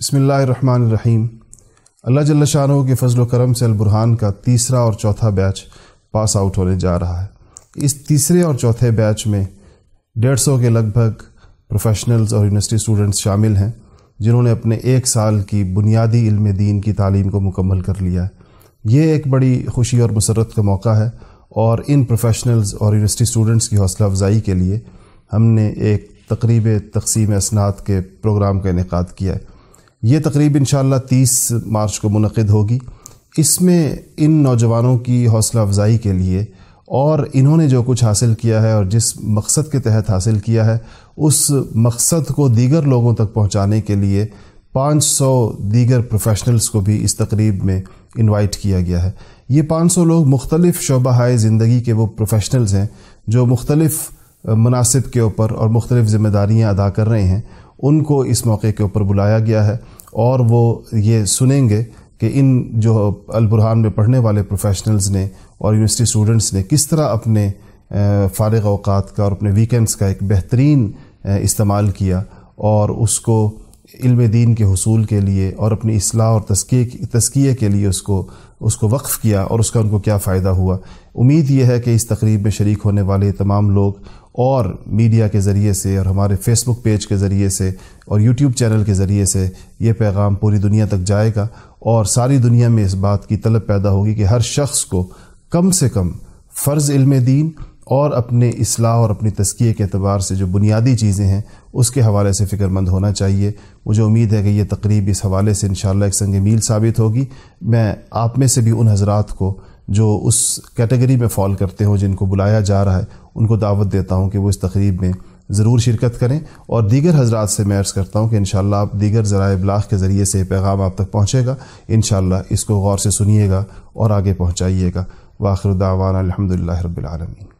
بسم اللہ الرحمن الرحیم۔ اللہ جل شاہ کے فضل و کرم سے البرحان کا تیسرا اور چوتھا بیچ پاس آؤٹ ہونے جا رہا ہے۔ اس تیسرے اور چوتھے بیچ میں ڈیڑھ سو کے لگ بھگ پروفیشنلز اور یونیورسٹی اسٹوڈنٹس شامل ہیں، جنہوں نے اپنے ایک سال کی بنیادی علم دین کی تعلیم کو مکمل کر لیا ہے۔ یہ ایک بڑی خوشی اور مسرت کا موقع ہے اور ان پروفیشنلز اور یونیورسٹی اسٹوڈنٹس کی حوصلہ افزائی کے لیے ہم نے ایک تقریب تقسیم اسناد کے پروگرام کا انعقاد کیا ہے۔ یہ تقریب انشاءاللہ تیس مارچ کو منعقد ہوگی۔ اس میں ان نوجوانوں کی حوصلہ افزائی کے لیے اور انہوں نے جو کچھ حاصل کیا ہے اور جس مقصد کے تحت حاصل کیا ہے، اس مقصد کو دیگر لوگوں تک پہنچانے کے لیے پانچ سو دیگر پروفیشنلز کو بھی اس تقریب میں انوائٹ کیا گیا ہے۔ یہ پانچ سو لوگ مختلف شعبہ ہائے زندگی کے وہ پروفیشنلز ہیں جو مختلف مناسب کے اوپر اور مختلف ذمہ داریاں ادا کر رہے ہیں۔ ان کو اس موقع کے اوپر بلایا گیا ہے اور وہ یہ سنیں گے کہ ان جو البرحان میں پڑھنے والے پروفیشنلز نے اور یونیورسٹی اسٹوڈنٹس نے کس طرح اپنے فارغ اوقات کا اور اپنے ویکینڈس کا ایک بہترین استعمال کیا اور اس کو علم دین کے حصول کے لیے اور اپنی اصلاح اور تسکیے تسکیے کے لیے اس کو اس کو وقف کیا اور اس کا ان کو کیا فائدہ ہوا۔ امید یہ ہے کہ اس تقریب میں شریک ہونے والے تمام لوگ اور میڈیا کے ذریعے سے اور ہمارے فیس بک پیج کے ذریعے سے اور یوٹیوب چینل کے ذریعے سے یہ پیغام پوری دنیا تک جائے گا اور ساری دنیا میں اس بات کی طلب پیدا ہوگی کہ ہر شخص کو کم سے کم فرض علم دین اور اپنے اصلاح اور اپنی تسکیے کے اعتبار سے جو بنیادی چیزیں ہیں، اس کے حوالے سے فکر مند ہونا چاہیے۔ مجھے امید ہے کہ یہ تقریب اس حوالے سے انشاءاللہ ایک سنگ میل ثابت ہوگی۔ میں آپ میں سے بھی ان حضرات کو جو اس کیٹیگری میں فال کرتے ہوں، جن کو بلایا جا رہا ہے ان کو دعوت دیتا ہوں کہ وہ اس تقریب میں ضرور شرکت کریں اور دیگر حضرات سے میں عرض کرتا ہوں کہ انشاءاللہ آپ دیگر ذرائع ابلاغ کے ذریعے سے پیغام آپ تک پہنچے گا۔ انشاءاللہ اس کو غور سے سنیے گا اور آگے پہنچائیے گا۔ واخر دعوانا الحمد رب العالمین۔